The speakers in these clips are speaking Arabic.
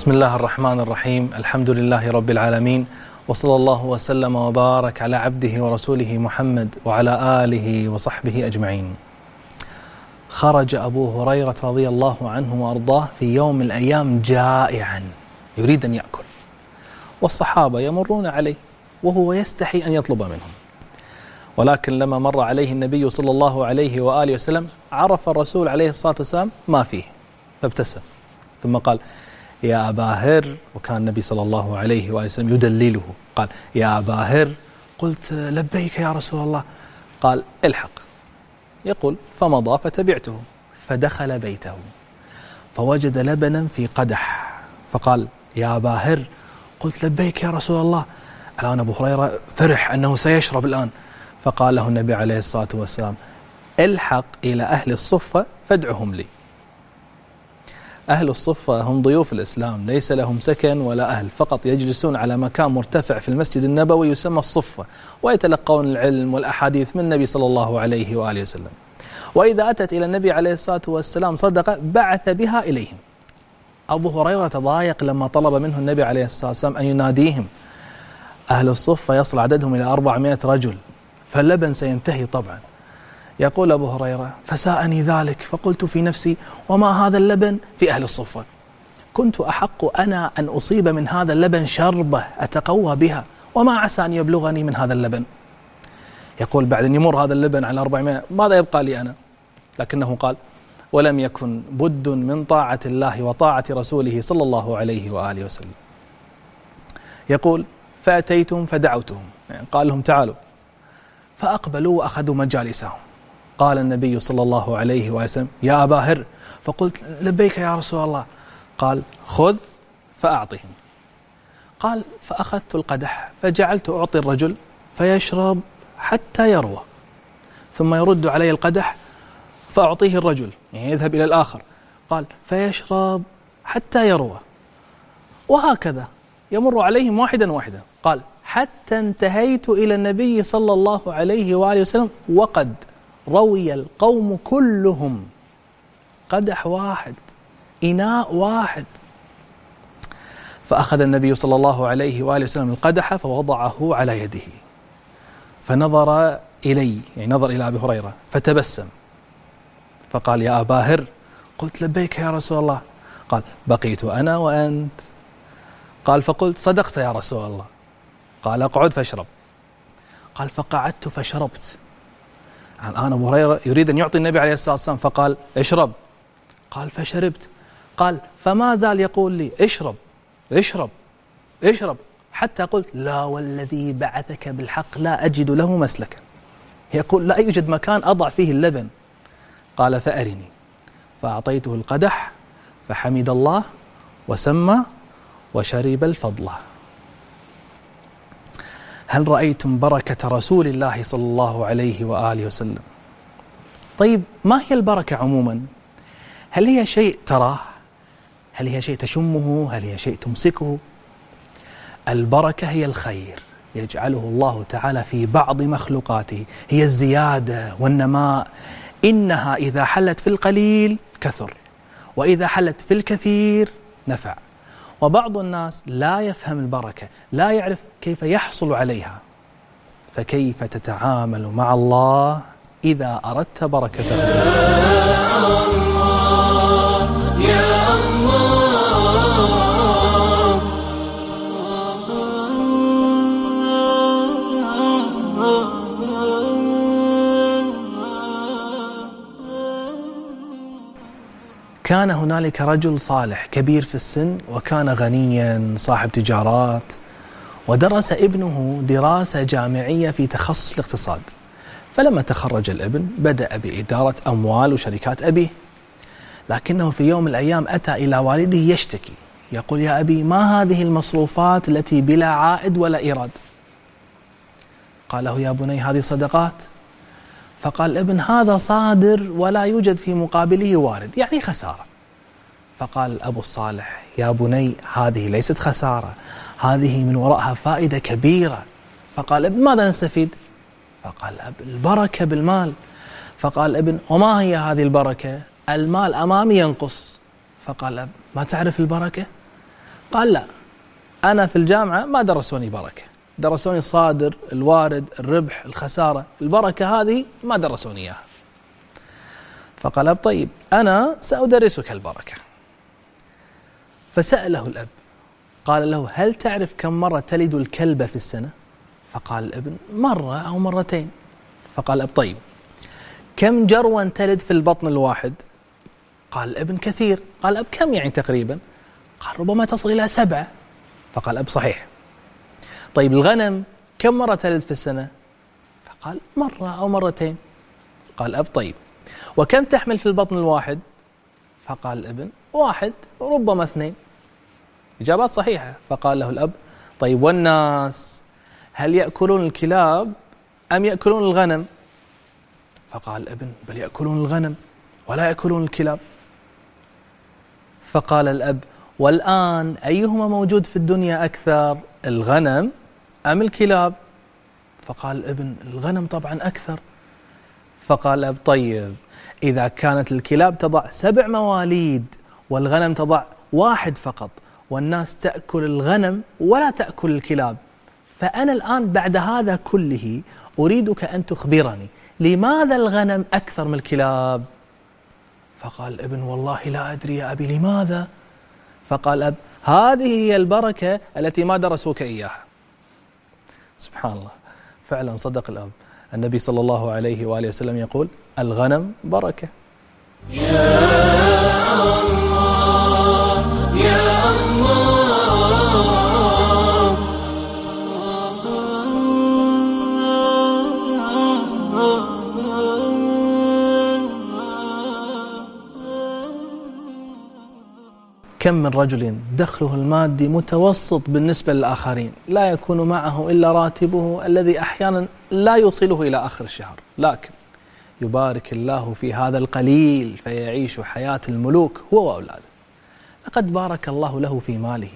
بسم الله الرحمن الرحيم الحمد لله رب العالمين وصلى الله وسلم وبارك على عبده ورسوله محمد وعلى آله وصحبه أجمعين خرج أبو هريرة رضي الله عنه وأرضاه في يوم من الأيام جائعا يريد أن يأكل والصحابة يمرون عليه وهو يستحي أن يطلب منهم ولكن لما مر عليه النبي صلى الله عليه وآله وسلم عرف الرسول عليه الصلاة والسلام ما فيه فابتسم ثم قال يا أبا هر وكان النبي صلى الله عليه وآله وسلم يدلله. قال يا أبا هر قلت لبيك يا رسول الله. قال الحق. يقول فمضى فتبعته فدخل بيته. فوجد لبنا في قدح. فقال يا أبا هر قلت لبيك يا رسول الله. الآن أبو هريرة فرح أنه سيشرب الآن. فقال له النبي عليه الصلاة والسلام الحق إلى أهل الصفة فادعهم لي. أهل الصفة هم ضيوف الإسلام ليس لهم سكن ولا أهل فقط يجلسون على مكان مرتفع في المسجد النبوي يسمى الصفة ويتلقون العلم والأحاديث من النبي صلى الله عليه وآله وسلم. وإذا أتت إلى النبي عليه الصلاة والسلام صدقة بعث بها إليهم. أبو هريرة تضايق لما طلب منه النبي عليه الصلاة والسلام أن يناديهم. أهل الصفة يصل عددهم إلى 400 رجل فاللبن سينتهي طبعا. يقول أبو هريرة فساءني ذلك فقلت في نفسي وما هذا اللبن؟ في أهل الصفة. كنت أحق أنا أن أصيب من هذا اللبن شربة أتقوى بها وما عسى أن يبلغني من هذا اللبن. يقول بعد أن يمر هذا اللبن على 400 ماذا يبقى لي أنا؟ لكنه قال ولم يكن بد من طاعة الله وطاعة رسوله صلى الله عليه وآله وسلم. يقول فأتيتم فدعوتهم. يعني قال لهم تعالوا. فأقبلوا وأخذوا مجالسهم. قال النبي صلى الله عليه وسلم يا أبا هر. فقلت لبيك يا رسول الله. قال خذ فأعطهم. قال فأخذت القدح فجعلت أعطي الرجل فيشرب حتى يروى. ثم يرد علي القدح فأعطيه الرجل يعني يذهب إلى الآخر. قال فيشرب حتى يروى. وهكذا يمر عليهم واحدا واحدا. قال حتى انتهيت إلى النبي صلى الله عليه وآله وسلم وقد روي القوم كلهم. قدح واحد إناء واحد. فأخذ النبي صلى الله عليه وآله وسلم القدح فوضعه على يده. فنظر إلي يعني نظر إلى أبي هريرة فتبسم. فقال يا أبا هر. قلت لبيك يا رسول الله. قال بقيت أنا وأنت. قال فقلت صدقت يا رسول الله. قال أقعد فاشرب. قال فقعدت فشربت. الآن أبو هريرة يريد أن يعطي النبي عليه الصلاة والسلام فقال اشرب. قال فشربت. قال فما زال يقول لي اشرب اشرب اشرب. حتى قلت لا والذي بعثك بالحق لا أجد له مسلكا. يقول لا يوجد مكان أضع فيه اللبن. قال فأرني. فأعطيته القدح فحمد الله وسمى وشرب الفضلة هل رأيتم بركة رسول الله صلى الله عليه وآله وسلم؟ طيب ما هي البركة عموما؟ هل هي شيء تراه؟ هل هي شيء تشمه؟ هل هي شيء تمسكه؟ البركة هي الخير يجعله الله تعالى في بعض مخلوقاته هي الزيادة والنماء. إنها إذا حلت في القليل كثر وإذا حلت في الكثير نفع. وبعض الناس لا يفهم البركة لا يعرف كيف يحصل عليها. فكيف تتعامل مع الله إذا أردت بركته؟ كان هنالك رجل صالح كبير في السن وكان غنيا صاحب تجارات ودرس ابنه دراسة جامعية في تخصص الاقتصاد. فلما تخرج الابن بدأ بإدارة أموال وشركات أبيه. لكنه في يوم من الأيام أتى إلى والده يشتكي يقول يا أبي ما هذه المصروفات التي بلا عائد ولا إيراد؟ قال له يا بني هذه صدقات؟ فقال الابن هذا صادر ولا يوجد في مقابله وارد يعني خسارة. فقال أبو الصالح يا بني هذه ليست خسارة هذه من وراءها فائدة كبيرة. فقال ابن ماذا نستفيد؟ فقال البركة بالمال. فقال ابن وما هي هذه البركة؟ المال أمامي ينقص. فقال أب ما تعرف البركة؟ قال لا أنا في الجامعة ما درسوني بركة. درسوني صادر الوارد الربح الخسارة البركة هذه ما درسوني إياها. فقال طيب أنا سأدرسك البركة. فسأله الأب قال له هل تعرف كم مرة تلد الكلبة في السنة؟ فقال الابن مرة أو مرتين. فقال الأب طيب كم جروا تلد في البطن الواحد؟ قال الابن كثير. قال الأب كم يعني تقريبا؟ قال ربما تصل إلى سبعة. فقال الأب صحيح. طيب الغنم كم مرة تلد في السنة؟ فقال مرة أو مرتين. قال الأب طيب. وكم تحمل في البطن الواحد؟ فقال الابن واحد ربما اثنين. إجابات صحيحة. فقال له الأب طيب والناس هل يأكلون الكلاب أم يأكلون الغنم؟ فقال الابن بل يأكلون الغنم ولا يأكلون الكلاب. فقال الأب والآن أيهما موجود في الدنيا أكثر؟ الغنم أم الكلاب؟ فقال الابن الغنم طبعا أكثر. فقال الأب طيب إذا كانت الكلاب تضع سبع مواليد والغنم تضع واحد فقط والناس تأكل الغنم ولا تأكل الكلاب فأنا الآن بعد هذا كله أريدك أن تخبرني لماذا الغنم أكثر من الكلاب؟ فقال الابن والله لا أدري يا أبي لماذا؟ فقال الأب هذه هي البركة التي ما درسوك إياها. سبحان الله. فعلا صدق الأب. النبي صلى الله عليه وآله وسلم يقول الغنم بركة. كم من رجل دخله المادي متوسط بالنسبة للآخرين لا يكون معه إلا راتبه الذي أحيانا لا يوصله إلى آخر الشهر لكن يبارك الله في هذا القليل فيعيش حياة الملوك هو وأولاده. لقد بارك الله له في ماله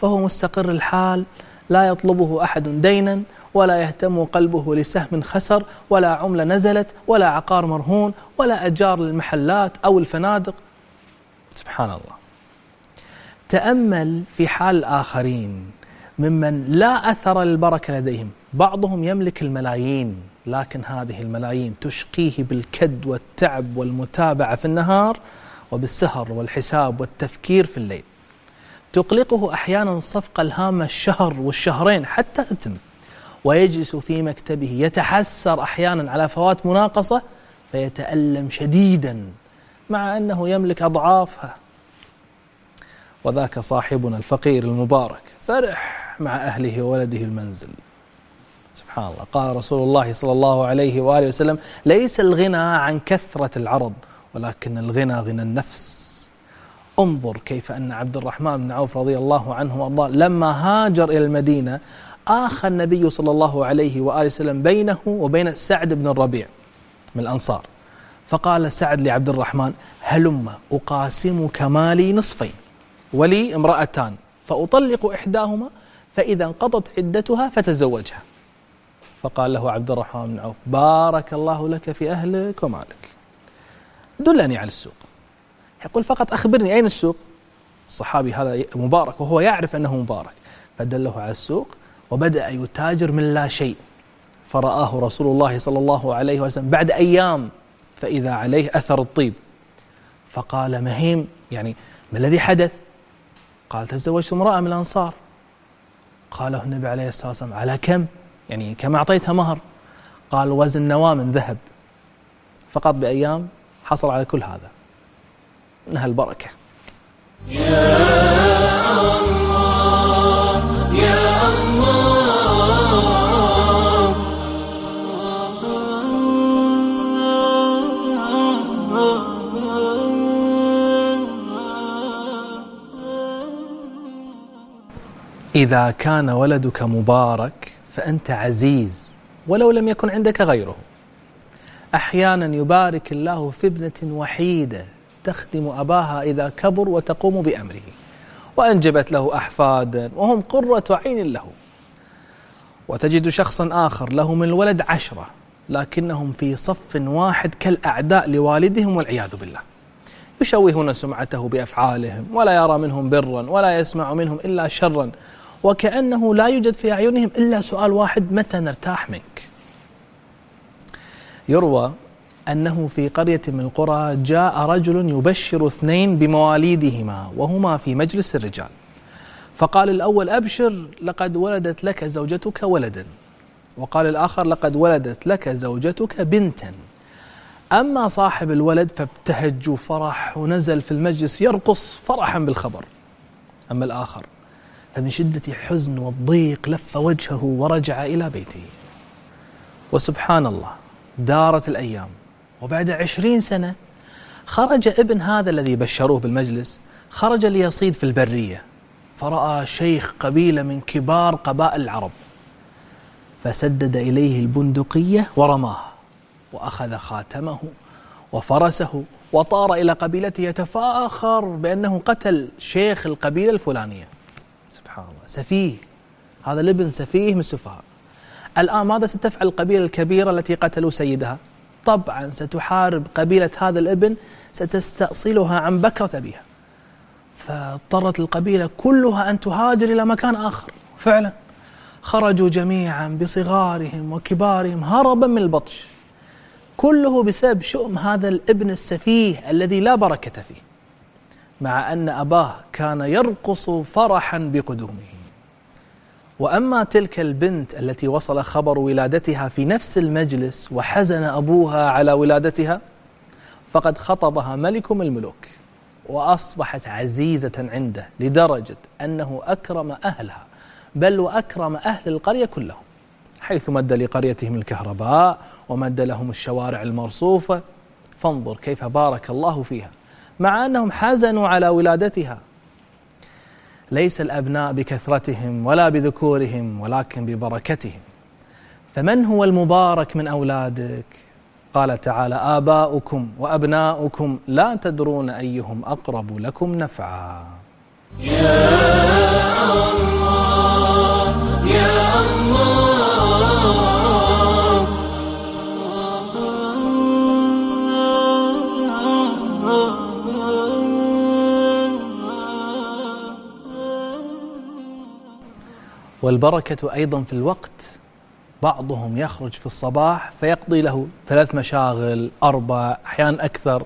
فهو مستقر الحال لا يطلبه أحد دينا ولا يهتم قلبه لسهم خسر ولا عملة نزلت ولا عقار مرهون ولا أجار للمحلات أو الفنادق. سبحان الله. تأمل في حال الآخرين ممن لا أثر البركة لديهم. بعضهم يملك الملايين لكن هذه الملايين تشقيه بالكد والتعب والمتابعة في النهار وبالسهر والحساب والتفكير في الليل. تقلقه أحيانا الصفقة الهامة الشهر والشهرين حتى تتم. ويجلس في مكتبه يتحسر أحيانا على فوات مناقصة فيتألم شديدا مع أنه يملك أضعافها وذاك صاحبنا الفقير المبارك فرح مع أهله وولده المنزل. سبحان الله. قال رسول الله صلى الله عليه وآله وسلم ليس الغنى عن كثرة العرض ولكن الغنى غنى النفس. انظر كيف أن عبد الرحمن بن عوف رضي الله عنه وأرضاه لما هاجر إلى المدينة آخى النبي صلى الله عليه وآله وسلم بينه وبين سعد بن الربيع من الأنصار. فقال سعد لعبد الرحمن هلم أقاسمك مالي نصفين. ولي امرأتان فأطلق إحداهما فإذا انقضت عدتها فتزوجها. فقال له عبد الرحمن بن عوف بارك الله لك في أهلك ومالك. دلني على السوق. يقول فقط أخبرني أين السوق؟ الصحابي هذا مبارك وهو يعرف أنه مبارك. فدله على السوق وبدأ يتاجر من لا شيء. فرآه رسول الله صلى الله عليه وسلم بعد أيام فإذا عليه أثر الطيب. فقال مهيم يعني ما الذي حدث؟ قال تزوجت امرأة من الأنصار. قال له النبي عليه الصلاة والسلام على كم؟ يعني كم أعطيتها مهر؟ قال وزن نواة من ذهب. فقط بأيام حصل على كل هذا. إنها البركة. إذا كان ولدك مبارك فأنت عزيز ولو لم يكن عندك غيره. أحيانا يبارك الله في ابنة وحيدة تخدم أباها إذا كبر وتقوم بأمره وأنجبت له أحفادا وهم قرة عين له. وتجد شخصا آخر له من الولد عشرة لكنهم في صف واحد كالأعداء لوالدهم والعياذ بالله. يشوهون سمعته بأفعالهم ولا يرى منهم برا ولا يسمع منهم إلا شرا. وكأنه لا يوجد في أعينهم إلا سؤال واحد متى نرتاح منك؟ يروى أنه في قرية من القرى جاء رجل يبشر اثنين بمواليدهما وهما في مجلس الرجال. فقال الأول أبشر لقد ولدت لك زوجتك ولدا. وقال الآخر لقد ولدت لك زوجتك بنتا. أما صاحب الولد فابتهج وفرح ونزل في المجلس يرقص فرحا بالخبر. أما الآخر فمن شدة الحزن والضيق لف وجهه ورجع إلى بيته. وسبحان الله دارت الأيام. وبعد عشرين سنة خرج ابن هذا الذي بشروه بالمجلس خرج ليصيد في البرية. فرأى شيخ قبيلة من كبار قبائل العرب. فسدد إليه البندقية ورماه وأخذ خاتمه وفرسه وطار إلى قبيلته يتفاخر بأنه قتل شيخ القبيلة الفلانية. سبحان الله. سفيه. هذا الابن سفيه من السفهاء. الآن ماذا ستفعل القبيلة الكبيرة التي قتلوا سيدها؟ طبعا ستحارب قبيلة هذا الابن ستستأصلها عن بكرة أبيها. فاضطرت القبيلة كلها أن تهاجر إلى مكان آخر. فعلا. خرجوا جميعا بصغارهم وكبارهم هربا من البطش. كله بسبب شؤم هذا الابن السفيه الذي لا بركة فيه. مع أن أباه كان يرقص فرحا بقدومه. وأما تلك البنت التي وصل خبر ولادتها في نفس المجلس وحزن أبوها على ولادتها فقد خطبها ملك الملوك وأصبحت عزيزة عنده لدرجة أنه أكرم أهلها بل وأكرم أهل القرية كلهم حيث مد لقريتهم الكهرباء ومد لهم الشوارع المرصوفة. فانظر كيف بارك الله فيها. مع أنهم حزنوا على ولادتها. ليس الأبناء بكثرتهم ولا بذكورهم ولكن ببركتهم. فمن هو المبارك من أولادك؟ قال تعالى آباؤكم وأبناؤكم لا تدرون أيهم أقرب لكم نفعا. يا الله. والبركة أيضا في الوقت. بعضهم يخرج في الصباح فيقضي له ثلاث مشاغل أربع أحيانا أكثر.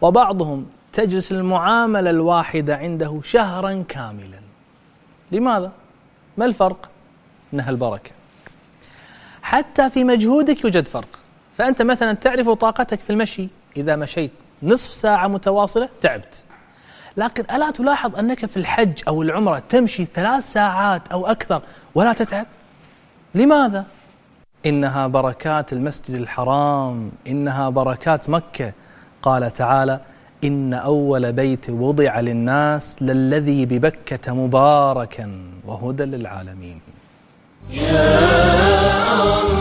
وبعضهم تجلس المعاملة الواحدة عنده شهرا كاملا. لماذا؟ ما الفرق؟ إنها البركة. حتى في مجهودك يوجد فرق. فأنت مثلا تعرف طاقتك في المشي. إذا مشيت نصف ساعة متواصلة تعبت. لكن ألا تلاحظ أنك في الحج أو العمرة تمشي ثلاث ساعات أو أكثر ولا تتعب؟ لماذا؟ إنها بركات المسجد الحرام إنها بركات مكة. قال تعالى إن أول بيت وضع للناس للذي ببكة مباركا وهدى للعالمين. يا الله.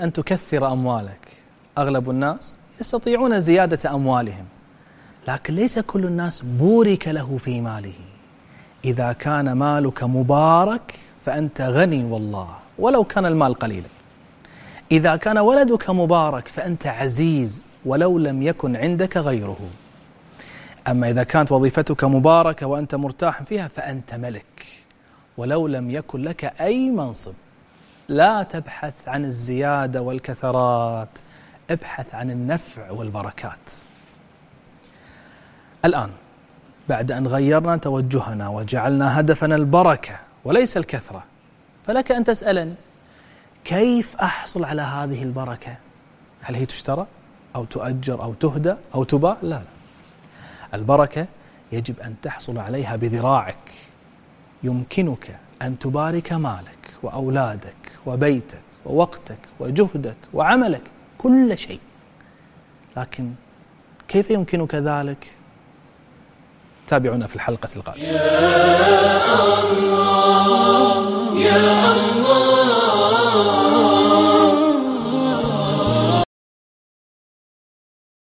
أن تكثر أموالك. أغلب الناس يستطيعون زيادة أموالهم. لكن ليس كل الناس بورك له في ماله. إذا كان مالك مبارك فأنت غني والله ولو كان المال قليلا. إذا كان ولدك مبارك فأنت عزيز ولو لم يكن عندك غيره. أما إذا كانت وظيفتك مباركة وأنت مرتاح فيها فأنت ملك ولو لم يكن لك أي منصب. لا تبحث عن الزيادة والكثرات ابحث عن النفع والبركات. الآن بعد أن غيرنا توجهنا وجعلنا هدفنا البركة وليس الكثرة فلك أن تسألني كيف أحصل على هذه البركة؟ هل هي تشترى أو تؤجر أو تهدى أو تباع؟ لا لا. البركة يجب أن تحصل عليها بذراعك يمكنك أن تبارك مالك. وأولادك وبيتك ووقتك وجهدك وعملك كل شيء. لكن كيف يمكنك ذلك؟ تابعونا في الحلقة القادمة. يا الله يا الله.